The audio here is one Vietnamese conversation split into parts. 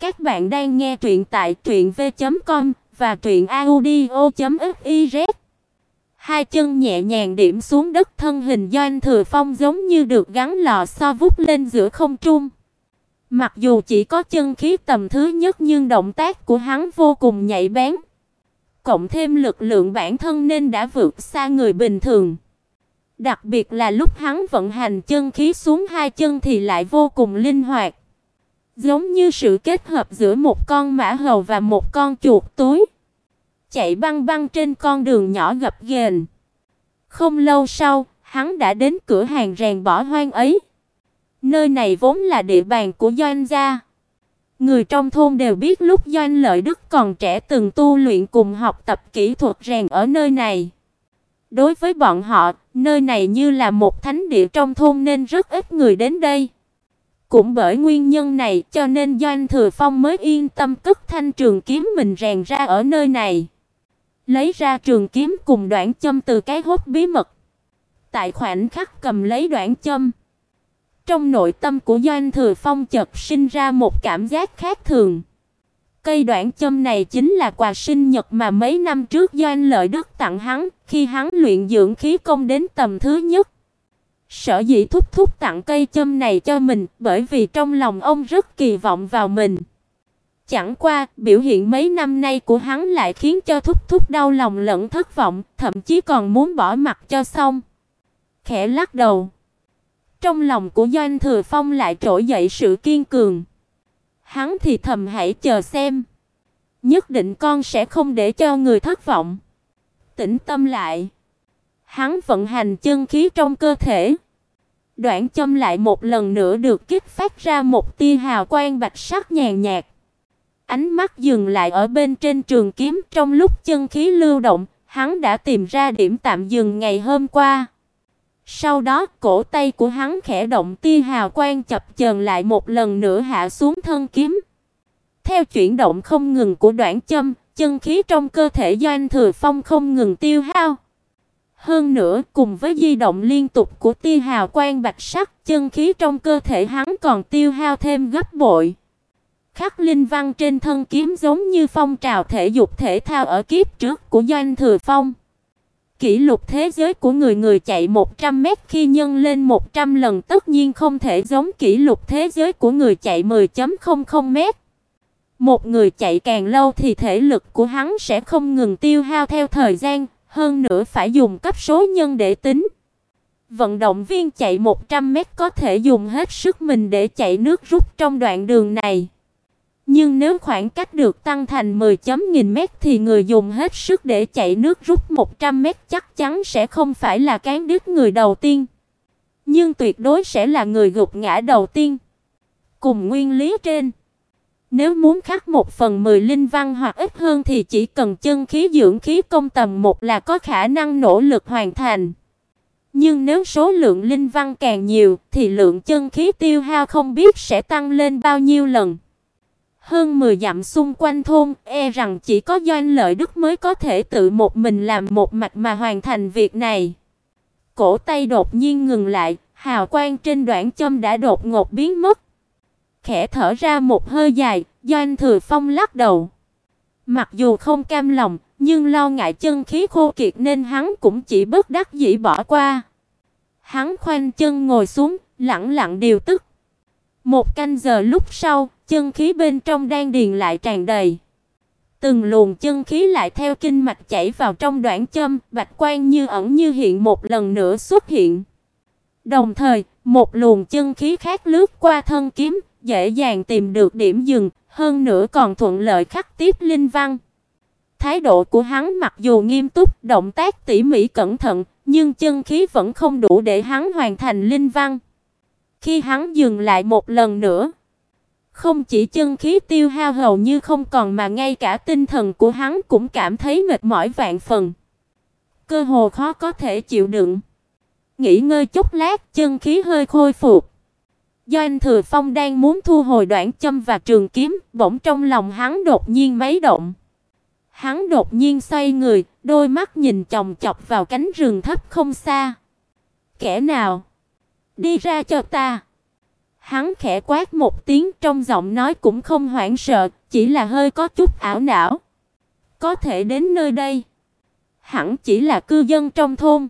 Các bạn đang nghe truyện tại truyệnv.com và truyệnaudio.fiz. Hai chân nhẹ nhàng điểm xuống đất, thân hình Doanh Thừa Phong giống như được gắn lò xo vút lên giữa không trung. Mặc dù chỉ có chân khí tầm thứ nhất nhưng động tác của hắn vô cùng nhạy bén. Cộng thêm lực lượng bản thân nên đã vượt xa người bình thường. Đặc biệt là lúc hắn vận hành chân khí xuống hai chân thì lại vô cùng linh hoạt. Giống như sự kết hợp giữa một con mã hầu và một con chuột túi. Chạy băng băng trên con đường nhỏ gập ghềnh. Không lâu sau, hắn đã đến cửa hàng rèn bỏ hoang ấy. Nơi này vốn là địa bàn của Doanh gia. Người trong thôn đều biết lúc Doanh Lợi Đức còn trẻ từng tu luyện cùng học tập kỹ thuật rèn ở nơi này. Đối với bọn họ, nơi này như là một thánh địa trong thôn nên rất ít người đến đây. Cũng bởi nguyên nhân này cho nên Doanh Thừa Phong mới yên tâm cất thanh trường kiếm mình rèn ra ở nơi này. Lấy ra trường kiếm cùng đoạn châm từ cái hốt bí mật. Tại khoảnh khắc cầm lấy đoạn châm, trong nội tâm của Doanh Thừa Phong chợt sinh ra một cảm giác khác thường. Cây đoạn châm này chính là quà sinh nhật mà mấy năm trước Doanh Lợi Đức tặng hắn, khi hắn luyện dưỡng khí công đến tầm thứ nhất. Sở dĩ thúc thúc tặng cây châm này cho mình, bởi vì trong lòng ông rất kỳ vọng vào mình. Chẳng qua, biểu hiện mấy năm nay của hắn lại khiến cho thúc thúc đau lòng lẫn thất vọng, thậm chí còn muốn bỏ mặt cho xong. Khẽ lắc đầu. Trong lòng của Doanh Thừa Phong lại trỗi dậy sự kiên cường. Hắn thì thầm hãy chờ xem. Nhất định con sẽ không để cho người thất vọng. Tĩnh tâm lại. Hắn vận hành chân khí trong cơ thể. Đoạn châm lại một lần nữa được kích phát ra một tia hào quang bạch sắc nhàn nhạt. Ánh mắt dừng lại ở bên trên trường kiếm, trong lúc chân khí lưu động, hắn đã tìm ra điểm tạm dừng ngày hôm qua. Sau đó, cổ tay của hắn khẽ động tia hào quang chập chờn lại một lần nữa hạ xuống thân kiếm. Theo chuyển động không ngừng của đoạn châm, chân khí trong cơ thể Doanh Thừa Phong không ngừng tiêu hao. Hơn nữa, cùng với di động liên tục của tia hào quang bạch sắc, chân khí trong cơ thể hắn còn tiêu hao thêm gấp bội. Khắc linh văn trên thân kiếm giống như phong trào thể dục thể thao ở kiếp trước của Doanh Thừa Phong. Kỷ lục thế giới của người người chạy 100 mét khi nhân lên 100 lần tất nhiên không thể giống kỷ lục thế giới của người chạy 10.00 mét. Một người chạy càng lâu thì thể lực của hắn sẽ không ngừng tiêu hao theo thời gian, hơn nữa phải dùng cấp số nhân để tính. Vận động viên chạy 100 mét có thể dùng hết sức mình để chạy nước rút trong đoạn đường này. Nhưng nếu khoảng cách được tăng thành 10 chấm nghìn mét thì người dùng hết sức để chạy nước rút 100 mét chắc chắn sẽ không phải là cán đứt người đầu tiên. Nhưng tuyệt đối sẽ là người gục ngã đầu tiên. Cùng nguyên lý trên, nếu muốn khắc một phần 10 linh văn hoặc ít hơn thì chỉ cần chân khí dưỡng khí công tầm một là có khả năng nỗ lực hoàn thành. Nhưng nếu số lượng linh văn càng nhiều thì lượng chân khí tiêu hao không biết sẽ tăng lên bao nhiêu lần. Hơn 10 dặm xung quanh thôn, e rằng chỉ có Doanh Lợi Đức mới có thể tự một mình làm một mạch mà hoàn thành việc này. Cổ tay đột nhiên ngừng lại, hào quang trên đoạn châm đã đột ngột biến mất. Khẽ thở ra một hơi dài, Doanh Thừa Phong lắc đầu. Mặc dù không cam lòng, nhưng lo ngại chân khí khô kiệt nên hắn cũng chỉ bất đắc dĩ bỏ qua. Hắn khoanh chân ngồi xuống, lặng lặng điều tức. Một canh giờ lúc sau, chân khí bên trong đan điền lại tràn đầy. Từng luồng chân khí lại theo kinh mạch chảy vào trong đoạn châm, bạch quang như ẩn như hiện một lần nữa xuất hiện. Đồng thời, một luồng chân khí khác lướt qua thân kiếm, dễ dàng tìm được điểm dừng, hơn nữa còn thuận lợi khắc tiếp linh văn. Thái độ của hắn mặc dù nghiêm túc, động tác tỉ mỉ cẩn thận, nhưng chân khí vẫn không đủ để hắn hoàn thành linh văn. Khi hắn dừng lại một lần nữa, không chỉ chân khí tiêu hao hầu như không còn mà ngay cả tinh thần của hắn cũng cảm thấy mệt mỏi vạn phần. Cơ hồ khó có thể chịu đựng. Nghỉ ngơi chút lát, chân khí hơi khôi phục do anh Thừa Phong đang muốn thu hồi đoạn châm và trường kiếm, bỗng trong lòng hắn đột nhiên mấy động. Hắn đột nhiên xoay người, đôi mắt nhìn chòng chọc vào cánh rừng thấp không xa. Kẻ nào? Đi ra cho ta. Hắn khẽ quát một tiếng trong giọng nói cũng không hoảng sợ, chỉ là hơi có chút ảo não. Có thể đến nơi đây, hẳn chỉ là cư dân trong thôn.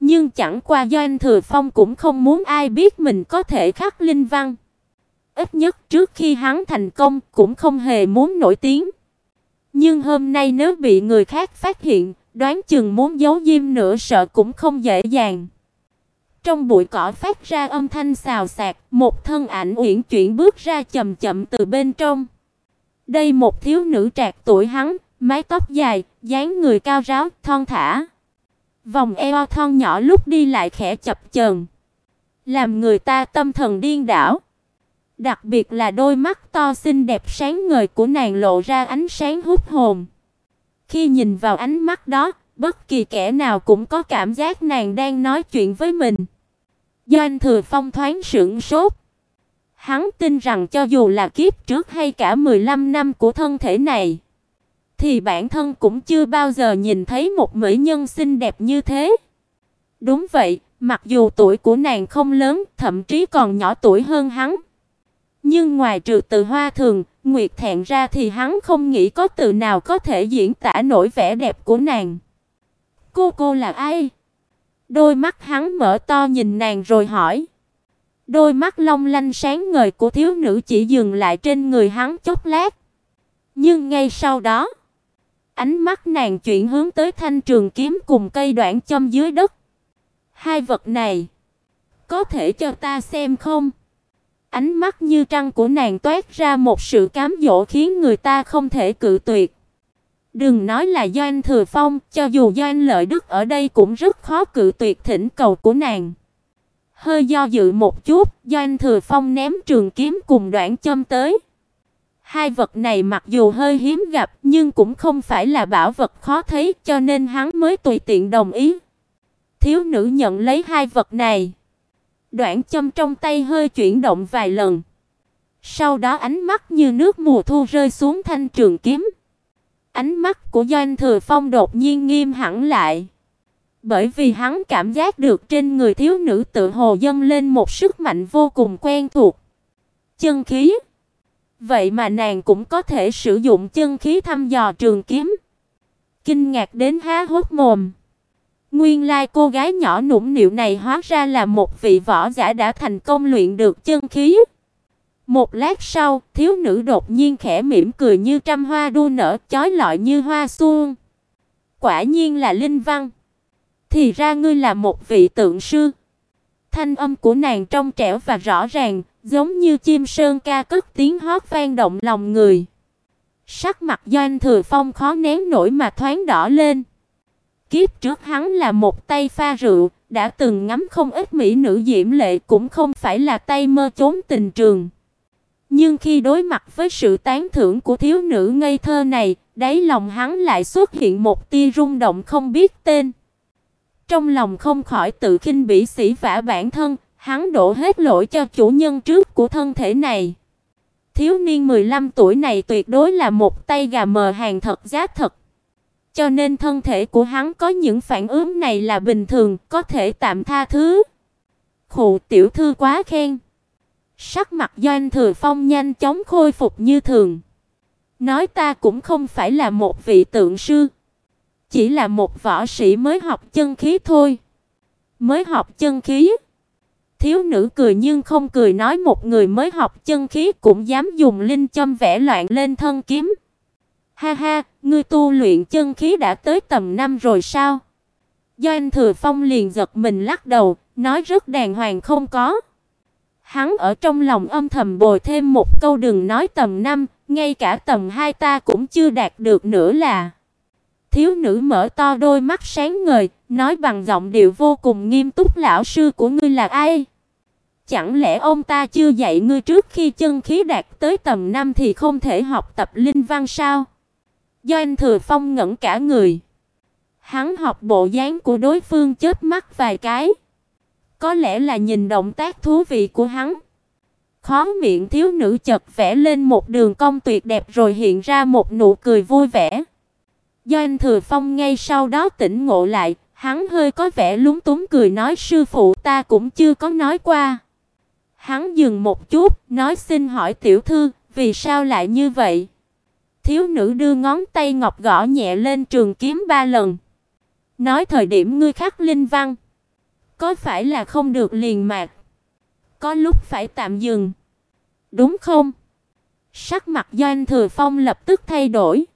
Nhưng chẳng qua do anh Thừa Phong cũng không muốn ai biết mình có thể khắc linh văn. Ít nhất trước khi hắn thành công cũng không hề muốn nổi tiếng. Nhưng hôm nay nếu bị người khác phát hiện, đoán chừng muốn giấu diêm nữa sợ cũng không dễ dàng. Trong bụi cỏ phát ra âm thanh xào xạc, một thân ảnh uyển chuyển bước ra chậm chậm từ bên trong. Đây một thiếu nữ trạc tuổi hắn, mái tóc dài, dáng người cao ráo, thon thả. Vòng eo thon nhỏ lúc đi lại khẽ chập chờn, làm người ta tâm thần điên đảo. Đặc biệt là đôi mắt to xinh đẹp sáng ngời của nàng lộ ra ánh sáng hút hồn. Khi nhìn vào ánh mắt đó, bất kỳ kẻ nào cũng có cảm giác nàng đang nói chuyện với mình. Doanh Thừa Phong thoáng sững sốt. Hắn tin rằng cho dù là kiếp trước hay cả 15 năm của thân thể này, thì bản thân cũng chưa bao giờ nhìn thấy một mỹ nhân xinh đẹp như thế. Đúng vậy, mặc dù tuổi của nàng không lớn, thậm chí còn nhỏ tuổi hơn hắn. Nhưng ngoài trừ từ hoa thường, nguyệt thẹn ra thì hắn không nghĩ có từ nào có thể diễn tả nổi vẻ đẹp của nàng. Cô cô là ai? Đôi mắt hắn mở to nhìn nàng rồi hỏi. Đôi mắt long lanh sáng ngời của thiếu nữ chỉ dừng lại trên người hắn chốc lát. Nhưng ngay sau đó, ánh mắt nàng chuyển hướng tới thanh trường kiếm cùng cây đoạn châm dưới đất. Hai vật này, có thể cho ta xem không? Ánh mắt như trăng của nàng toát ra một sự cám dỗ khiến người ta không thể cự tuyệt. Đừng nói là Doanh Thừa Phong, cho dù Doanh Lợi Đức ở đây cũng rất khó cự tuyệt thỉnh cầu của nàng. Hơi do dự một chút, Doanh Thừa Phong ném trường kiếm cùng đoạn châm tới. Hai vật này mặc dù hơi hiếm gặp, nhưng cũng không phải là bảo vật khó thấy, cho nên hắn mới tùy tiện đồng ý. Thiếu nữ nhận lấy hai vật này. Đoạn châm trong tay hơi chuyển động vài lần. Sau đó ánh mắt như nước mùa thu rơi xuống thanh trường kiếm. Ánh mắt của Doanh Thừa Phong đột nhiên nghiêm hẳn lại. Bởi vì hắn cảm giác được trên người thiếu nữ tự hồ dâng lên một sức mạnh vô cùng quen thuộc. Chân khí. Vậy mà nàng cũng có thể sử dụng chân khí thăm dò trường kiếm. Kinh ngạc đến há hốc mồm. Nguyên lai cô gái nhỏ nũng nịu này hóa ra là một vị võ giả đã thành công luyện được chân khí. Một lát sau, thiếu nữ đột nhiên khẽ mỉm cười như trăm hoa đua nở, chói lọi như hoa xuân. Quả nhiên là Linh Văn. Thì ra ngươi là một vị tượng sư. Thanh âm của nàng trong trẻo và rõ ràng, giống như chim sơn ca cất tiếng hót vang động lòng người. Sắc mặt Doanh Thừa Phong khó nén nổi mà thoáng đỏ lên. Kiếp trước hắn là một tay pha rượu, đã từng ngắm không ít mỹ nữ diễm lệ cũng không phải là tay mơ trốn tình trường. Nhưng khi đối mặt với sự tán thưởng của thiếu nữ ngây thơ này, đáy lòng hắn lại xuất hiện một tia rung động không biết tên. Trong lòng không khỏi tự khinh bỉ sỉ vả bản thân, hắn đổ hết lỗi cho chủ nhân trước của thân thể này. Thiếu niên 15 tuổi này tuyệt đối là một tay gà mờ hàng thật giá thật. Cho nên thân thể của hắn có những phản ứng này là bình thường, có thể tạm tha thứ. Khụ tiểu thư quá khen. Sắc mặt Doanh Thừa Phong nhanh chóng khôi phục như thường. Nói ta cũng không phải là một vị tượng sư, chỉ là một võ sĩ mới học chân khí thôi. Mới học chân khí? Thiếu nữ cười nhưng không cười nói một người mới học chân khí cũng dám dùng linh châm vẽ loạn lên thân kiếm. Ha ha, ngươi tu luyện chân khí đã tới tầm năm rồi sao? Doanh Thừa Phong liền giật mình lắc đầu, nói rất đàng hoàng không có. Hắn ở trong lòng âm thầm bồi thêm một câu đừng nói tầm năm, ngay cả tầm hai ta cũng chưa đạt được nữa là. Thiếu nữ mở to đôi mắt sáng ngời, nói bằng giọng điệu vô cùng nghiêm túc lão sư của ngươi là ai? Chẳng lẽ ông ta chưa dạy ngươi trước khi chân khí đạt tới tầm năm thì không thể học tập linh văn sao? Doanh Thừa Phong ngẩn cả người. Hắn học bộ dáng của đối phương chớp mắt vài cái. Có lẽ là nhìn động tác thú vị của hắn. Khó miệng thiếu nữ chợt vẽ lên một đường cong tuyệt đẹp rồi hiện ra một nụ cười vui vẻ. Doanh Thừa Phong ngay sau đó tỉnh ngộ lại, hắn hơi có vẻ lúng túng cười nói sư phụ ta cũng chưa có nói qua. Hắn dừng một chút, nói xin hỏi tiểu thư, vì sao lại như vậy? Thiếu nữ đưa ngón tay ngọc gõ nhẹ lên trường kiếm ba lần. Nói thời điểm ngươi khắc linh văn, có phải là không được liền mạc? Có lúc phải tạm dừng. Đúng không? Sắc mặt Doanh Thừa Phong lập tức thay đổi.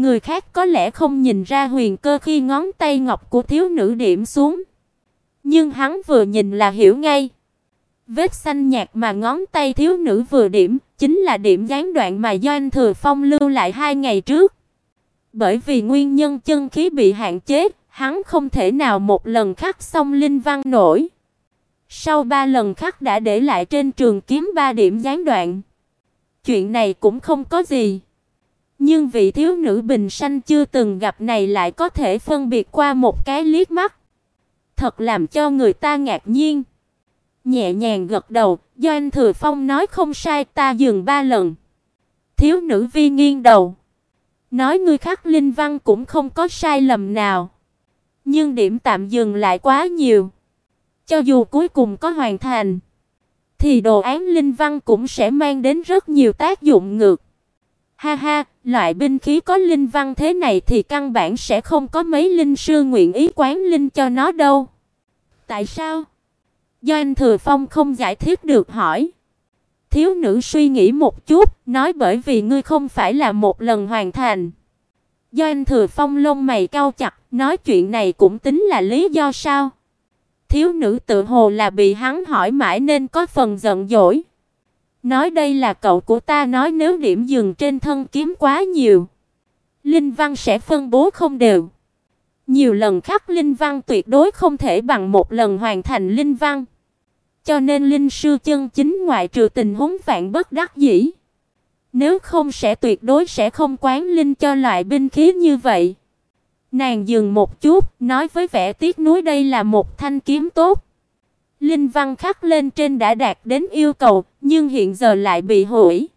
Người khác có lẽ không nhìn ra huyền cơ khi ngón tay ngọc của thiếu nữ điểm xuống, nhưng hắn vừa nhìn là hiểu ngay. Vết xanh nhạt mà ngón tay thiếu nữ vừa điểm, chính là điểm gián đoạn mà Doanh Thừa Phong lưu lại hai ngày trước. Bởi vì nguyên nhân chân khí bị hạn chế, hắn không thể nào một lần khắc xong linh văn nổi. Sau ba lần khắc đã để lại trên trường kiếm ba điểm gián đoạn. Chuyện này cũng không có gì. Nhưng vị thiếu nữ bình sanh chưa từng gặp này lại có thể phân biệt qua một cái liếc mắt. Thật làm cho người ta ngạc nhiên. Nhẹ nhàng gật đầu, Doanh Thừa Phong nói không sai, ta dừng ba lần. Thiếu nữ vi nghiêng đầu, nói ngươi khắc linh văn cũng không có sai lầm nào. Nhưng điểm tạm dừng lại quá nhiều. Cho dù cuối cùng có hoàn thành, thì đồ án linh văn cũng sẽ mang đến rất nhiều tác dụng ngược. Ha ha, loại binh khí có linh văn thế này thì căn bản sẽ không có mấy linh sư nguyện ý quán linh cho nó đâu. Tại sao? Do anh Thừa Phong không giải thích được hỏi. Thiếu nữ suy nghĩ một chút, nói bởi vì ngươi không phải là một lần hoàn thành. Do anh Thừa Phong lông mày cau chặt, nói chuyện này cũng tính là lý do sao? Thiếu nữ tự hồ là bị hắn hỏi mãi nên có phần giận dỗi. Nói đây là cậu của ta nói nếu điểm dừng trên thân kiếm quá nhiều, linh văn sẽ phân bố không đều. Nhiều lần khắc linh văn tuyệt đối không thể bằng một lần hoàn thành linh văn. Cho nên linh sư chân chính ngoại trừ tình huống vạn bất đắc dĩ, nếu không sẽ tuyệt đối sẽ không quán linh cho loại binh khí như vậy. Nàng dừng một chút, nói với vẻ tiếc nuối đây là một thanh kiếm tốt. Linh văn khắc lên trên đã đạt đến yêu cầu, nhưng hiện giờ lại bị hủy.